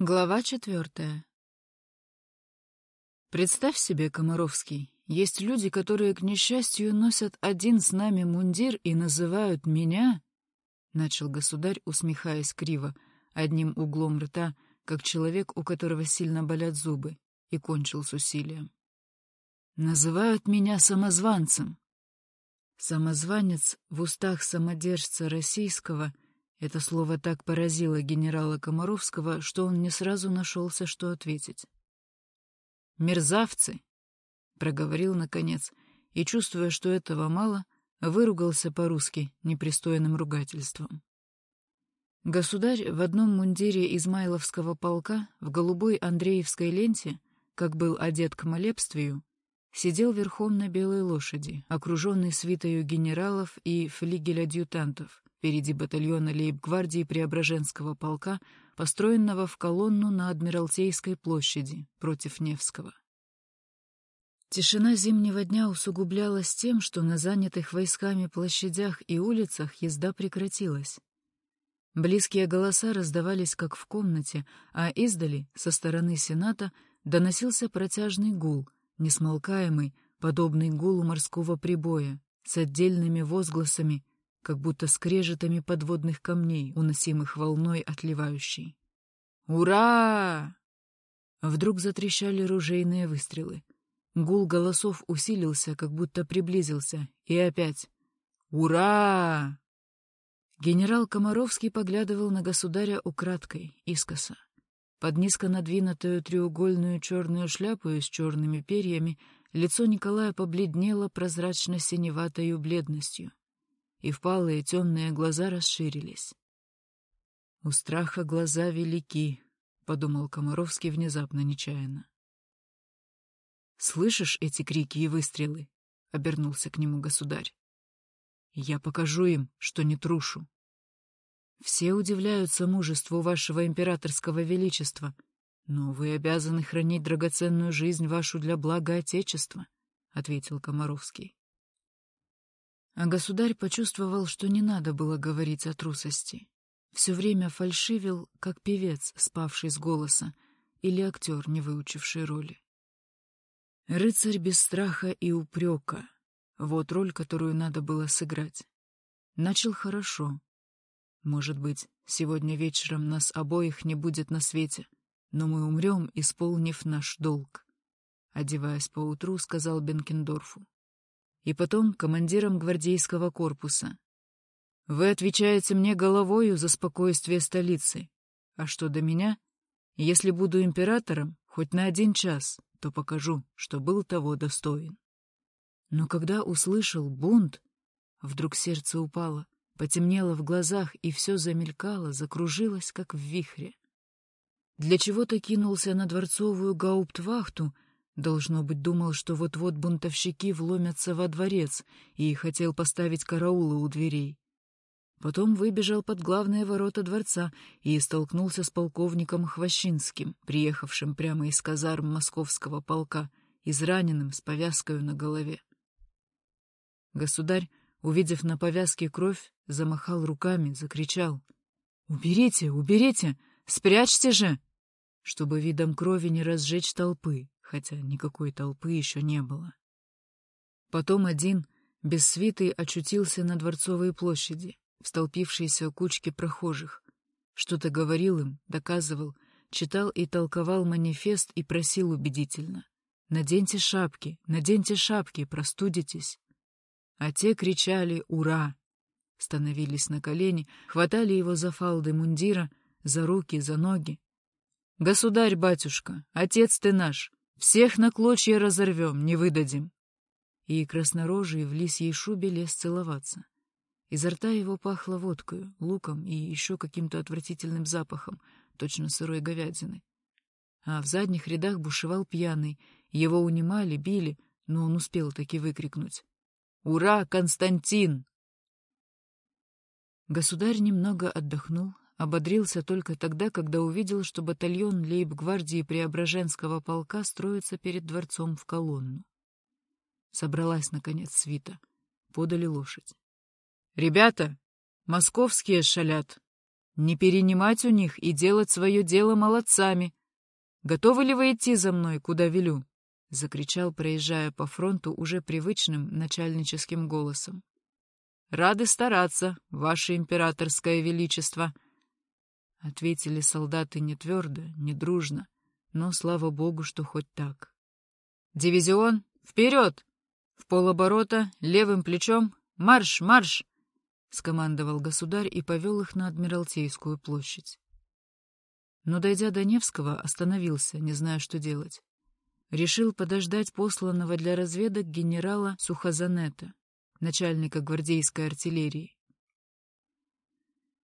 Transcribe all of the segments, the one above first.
Глава четвертая. Представь себе, Комаровский, есть люди, которые, к несчастью, носят один с нами мундир и называют меня, — начал государь, усмехаясь криво, одним углом рта, как человек, у которого сильно болят зубы, и кончил с усилием. Называют меня самозванцем. Самозванец в устах самодержца российского — это слово так поразило генерала Комаровского, что он не сразу нашелся, что ответить. «Мерзавцы!» — проговорил наконец, и, чувствуя, что этого мало, выругался по-русски непристойным ругательством. Государь в одном мундире Измайловского полка в голубой Андреевской ленте, как был одет к молебствию, сидел верхом на белой лошади, окруженный свитою генералов и флигель-адъютантов, впереди батальона лейб-гвардии Преображенского полка, построенного в колонну на Адмиралтейской площади против Невского. Тишина зимнего дня усугублялась тем, что на занятых войсками площадях и улицах езда прекратилась. Близкие голоса раздавались как в комнате, а издали, со стороны Сената, доносился протяжный гул, несмолкаемый, подобный гулу морского прибоя, с отдельными возгласами как будто скрежетами подводных камней, уносимых волной отливающей. «Ура!» Вдруг затрещали ружейные выстрелы. Гул голосов усилился, как будто приблизился, и опять «Ура!» Генерал Комаровский поглядывал на государя украдкой, искоса. Под низко надвинутую треугольную черную шляпу с черными перьями лицо Николая побледнело прозрачно-синеватою бледностью и впалые темные глаза расширились. «У страха глаза велики», — подумал Комаровский внезапно, нечаянно. «Слышишь эти крики и выстрелы?» — обернулся к нему государь. «Я покажу им, что не трушу. Все удивляются мужеству вашего императорского величества, но вы обязаны хранить драгоценную жизнь вашу для блага Отечества», — ответил Комаровский. А государь почувствовал, что не надо было говорить о трусости. Все время фальшивил, как певец, спавший с голоса, или актер, не выучивший роли. Рыцарь без страха и упрека — вот роль, которую надо было сыграть. Начал хорошо. Может быть, сегодня вечером нас обоих не будет на свете, но мы умрем, исполнив наш долг. Одеваясь поутру, сказал Бенкендорфу и потом командиром гвардейского корпуса. Вы отвечаете мне головою за спокойствие столицы. А что до меня? Если буду императором, хоть на один час, то покажу, что был того достоин. Но когда услышал бунт, вдруг сердце упало, потемнело в глазах, и все замелькало, закружилось, как в вихре. Для чего-то кинулся на дворцовую гауптвахту — Должно быть, думал, что вот-вот бунтовщики вломятся во дворец и хотел поставить караулы у дверей. Потом выбежал под главные ворота дворца и столкнулся с полковником Хвощинским, приехавшим прямо из казарм московского полка, израненным с повязкой на голове. Государь, увидев на повязке кровь, замахал руками, закричал. «Уберите, уберите! Спрячьте же!» чтобы видом крови не разжечь толпы, хотя никакой толпы еще не было. Потом один, без свиты, очутился на Дворцовой площади, в столпившейся кучке прохожих. Что-то говорил им, доказывал, читал и толковал манифест и просил убедительно. «Наденьте шапки, наденьте шапки, простудитесь». А те кричали «Ура!», становились на колени, хватали его за фалды мундира, за руки, за ноги. «Государь-батюшка, отец ты наш, всех на клочья разорвем, не выдадим. И краснорожий в лисьей шубе лез целоваться. Изо рта его пахло водкою, луком и еще каким-то отвратительным запахом, точно сырой говядины. А в задних рядах бушевал пьяный, его унимали, били, но он успел таки выкрикнуть. «Ура, Константин!» Государь немного отдохнул, Ободрился только тогда, когда увидел, что батальон лейб-гвардии Преображенского полка строится перед дворцом в колонну. Собралась, наконец, свита. Подали лошадь. — Ребята, московские шалят! не перенимать у них и делать свое дело молодцами. Готовы ли вы идти за мной, куда велю? — закричал, проезжая по фронту уже привычным начальническим голосом. «Рады стараться, ваше императорское величество!» Ответили солдаты не твердо, не дружно, но, слава богу, что хоть так. «Дивизион, вперед! В полоборота, левым плечом, марш, марш!» — скомандовал государь и повел их на Адмиралтейскую площадь. Но, дойдя до Невского, остановился, не зная, что делать решил подождать посланного для разведок генерала Сухозанета, начальника гвардейской артиллерии.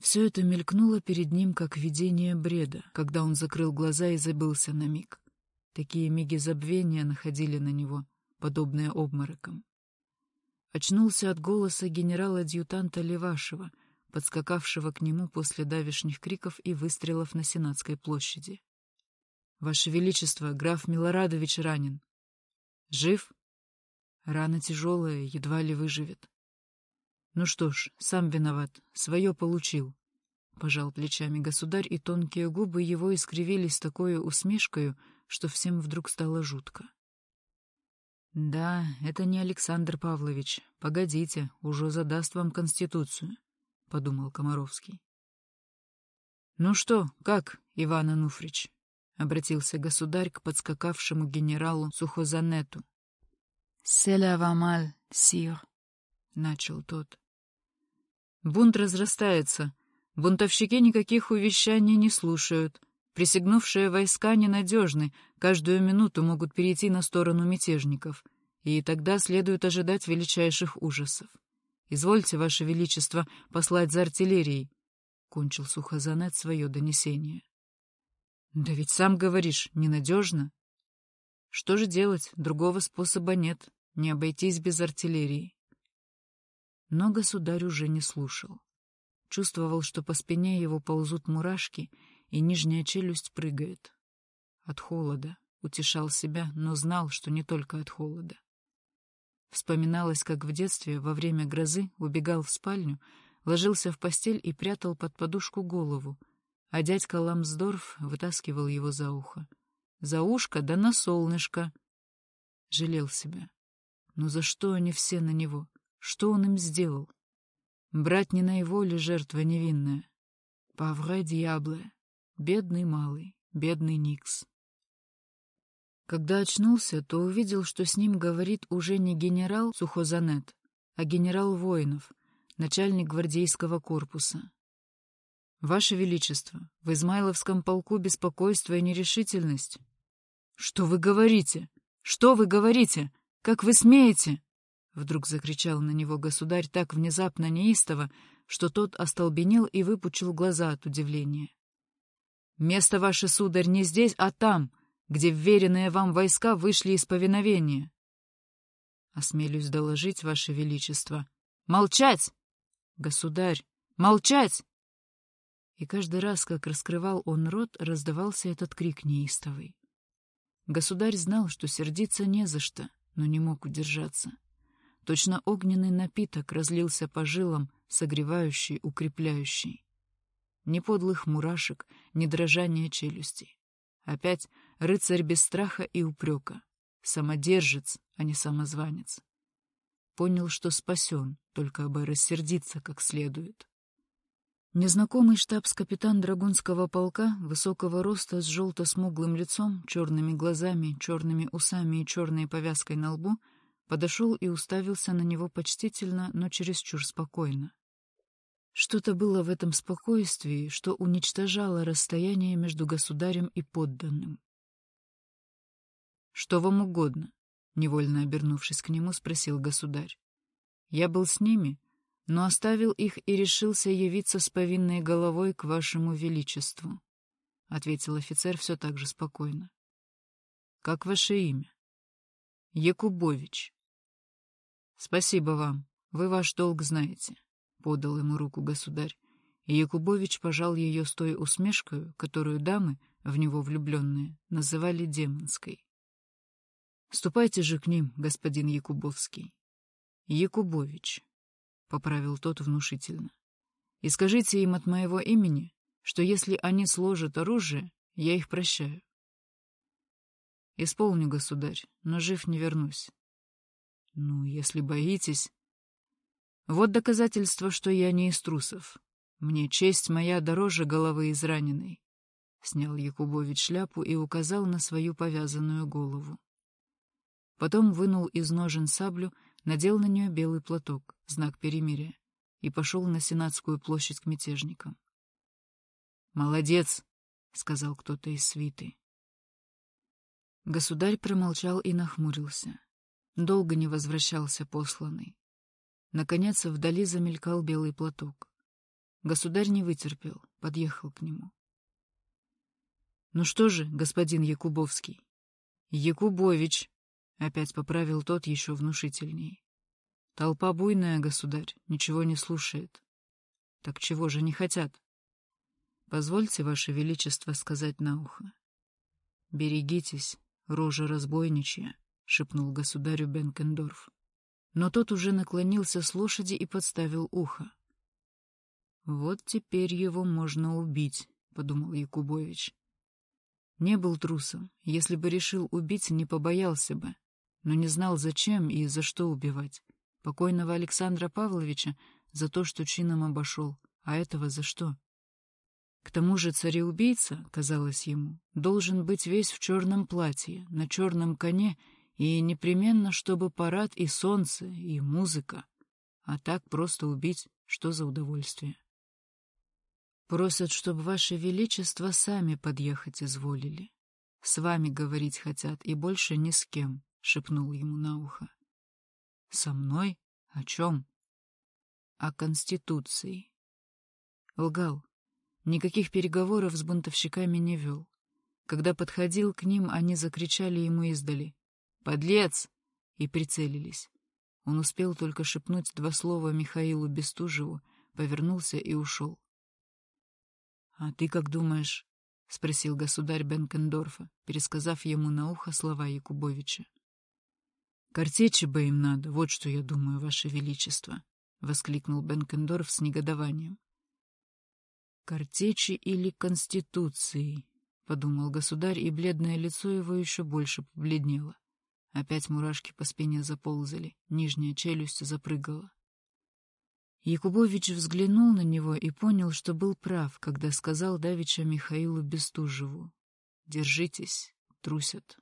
Все это мелькнуло перед ним, как видение бреда, когда он закрыл глаза и забылся на миг. Такие миги забвения находили на него, подобные обморокам. Очнулся от голоса генерала-адъютанта Левашева, подскакавшего к нему после давешних криков и выстрелов на Сенатской площади. Ваше Величество, граф Милорадович ранен. Жив? Рана тяжелая, едва ли выживет. Ну что ж, сам виноват, свое получил. Пожал плечами государь, и тонкие губы его искривились такой усмешкою, что всем вдруг стало жутко. «Да, это не Александр Павлович. Погодите, уже задаст вам Конституцию», — подумал Комаровский. «Ну что, как, Иван Ануфрич?» — обратился государь к подскакавшему генералу Сухозанету. «Селя вамаль, сир», — начал тот. «Бунт разрастается. Бунтовщики никаких увещаний не слушают. Присягнувшие войска ненадежны, каждую минуту могут перейти на сторону мятежников, и тогда следует ожидать величайших ужасов. Извольте, Ваше Величество, послать за артиллерией», — кончил Сухозанет свое донесение. Да ведь сам говоришь, ненадежно. Что же делать? Другого способа нет. Не обойтись без артиллерии. Но государь уже не слушал. Чувствовал, что по спине его ползут мурашки, и нижняя челюсть прыгает. От холода. Утешал себя, но знал, что не только от холода. Вспоминалось, как в детстве, во время грозы, убегал в спальню, ложился в постель и прятал под подушку голову, а дядька Ламсдорф вытаскивал его за ухо. За ушко да на солнышко. Жалел себя. Но за что они все на него? Что он им сделал? Брать не на его ли жертва невинная? Павре дьябле. Бедный малый, бедный Никс. Когда очнулся, то увидел, что с ним говорит уже не генерал Сухозанет, а генерал Воинов, начальник гвардейского корпуса. «Ваше Величество, в Измайловском полку беспокойство и нерешительность». «Что вы говорите? Что вы говорите? Как вы смеете?» Вдруг закричал на него государь так внезапно неистово, что тот остолбенел и выпучил глаза от удивления. «Место ваше, сударь, не здесь, а там, где вверенные вам войска вышли из повиновения». «Осмелюсь доложить, ваше величество». «Молчать! Государь, молчать!» И каждый раз, как раскрывал он рот, раздавался этот крик неистовый. Государь знал, что сердиться не за что, но не мог удержаться. Точно огненный напиток разлился по жилам, согревающий, укрепляющий. Ни подлых мурашек, ни дрожания челюстей. Опять рыцарь без страха и упрека. Самодержец, а не самозванец. Понял, что спасен, только бы рассердиться как следует. Незнакомый штабс-капитан Драгунского полка, высокого роста, с желто-смуглым лицом, черными глазами, черными усами и черной повязкой на лбу, подошел и уставился на него почтительно, но чересчур спокойно. Что-то было в этом спокойствии, что уничтожало расстояние между государем и подданным. «Что вам угодно?» — невольно обернувшись к нему, спросил государь. «Я был с ними, но оставил их и решился явиться с повинной головой к вашему величеству», — ответил офицер все так же спокойно. «Как ваше имя?» «Якубович». «Спасибо вам, вы ваш долг знаете», — подал ему руку государь, и Якубович пожал ее с той усмешкой, которую дамы, в него влюбленные, называли демонской. «Ступайте же к ним, господин Якубовский». «Якубович», — поправил тот внушительно. И скажите им от моего имени, что если они сложат оружие, я их прощаю. Исполню, государь, но жив не вернусь. Ну, если боитесь... Вот доказательство, что я не из трусов. Мне честь моя дороже головы израненной. Снял Якубович шляпу и указал на свою повязанную голову. Потом вынул из ножен саблю, надел на нее белый платок, знак перемирия, и пошел на Сенатскую площадь к мятежникам. «Молодец!» — сказал кто-то из свиты. Государь промолчал и нахмурился. Долго не возвращался посланный. Наконец вдали замелькал белый платок. Государь не вытерпел, подъехал к нему. — Ну что же, господин Якубовский? — Якубович, — опять поправил тот еще внушительней. — Толпа буйная, государь, ничего не слушает. — Так чего же не хотят? — Позвольте, Ваше Величество, сказать на ухо. — Берегитесь, рожа разбойничья, — шепнул государю Бенкендорф. Но тот уже наклонился с лошади и подставил ухо. — Вот теперь его можно убить, — подумал Якубович. Не был трусом. Если бы решил убить, не побоялся бы. Но не знал, зачем и за что убивать. Покойного Александра Павловича за то, что чином обошел, а этого за что? К тому же цареубийца, казалось ему, должен быть весь в черном платье, на черном коне, и непременно, чтобы парад и солнце, и музыка. А так просто убить, что за удовольствие. Просят, чтобы ваше величество сами подъехать изволили. С вами говорить хотят, и больше ни с кем, — шепнул ему на ухо. — Со мной? О чем? — О Конституции. Лгал. Никаких переговоров с бунтовщиками не вел. Когда подходил к ним, они закричали ему издали. «Подлец!» и прицелились. Он успел только шепнуть два слова Михаилу Бестужеву, повернулся и ушел. «А ты как думаешь?» — спросил государь Бенкендорфа, пересказав ему на ухо слова Якубовича. «Картечи бы им надо, вот что я думаю, ваше величество», — воскликнул Бенкендорф с негодованием. «Картечи или Конституции?» — подумал государь, и бледное лицо его еще больше побледнело. Опять мурашки по спине заползали, нижняя челюсть запрыгала. Якубович взглянул на него и понял, что был прав, когда сказал давеча Михаилу Бестужеву. «Держитесь, трусят».